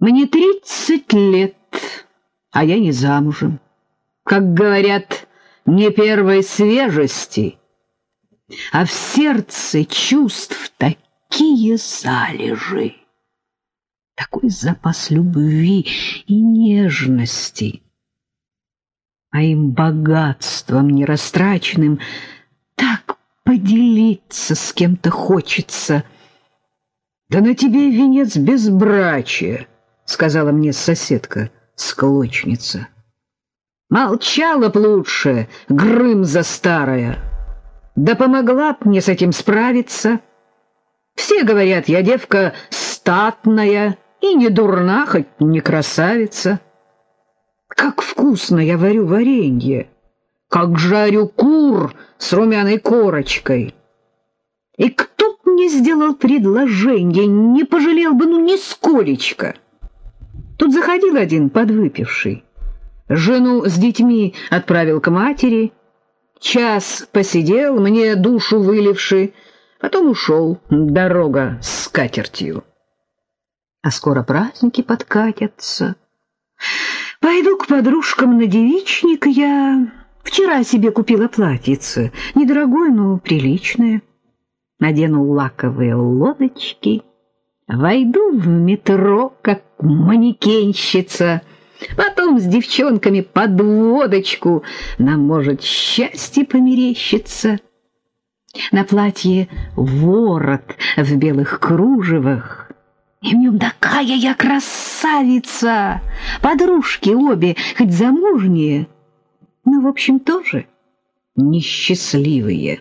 Мне тридцать лет, а я не замужем. Как говорят, не первой свежести, а в сердце чувств такие залежи. Такой запас любви и нежности. Моим богатством нерастраченным так поделиться с кем-то хочется. Да на тебе венец безбрачия сказала мне соседка, склочница. Молчала б лучше, грымза старая. Да помогла б мне с этим справиться. Все говорят, я девка статная и не дурна, хоть не красавица. Как вкусно я варю варенье, как жарю кур с румяной корочкой. И кто б мне сделал предложение, не пожалел бы ну нисколечко. Тут заходил один подвыпивший. Жену с детьми отправил к матери. Час посидел, мне душу выливший, потом ушел. Дорога с катертью. А скоро праздники подкатятся. Пойду к подружкам на девичник я. Вчера себе купила платьице, недорогое, но приличное. Надену лаковые лодочки — Войду в метро, как манекенщица, потом с девчонками под водочку, нам может счастье померещиться. На платье ворот в белых кружевах, и в нем такая я красавица. Подружки обе, хоть замужние, но, в общем, тоже несчастливые.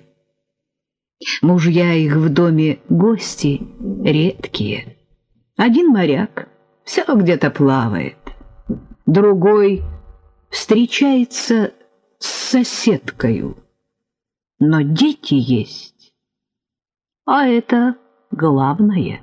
Мужья их в доме гости редкие. Один моряк, все где-то плавает. Другой встречается с соседкою. Но дети есть. А это главное.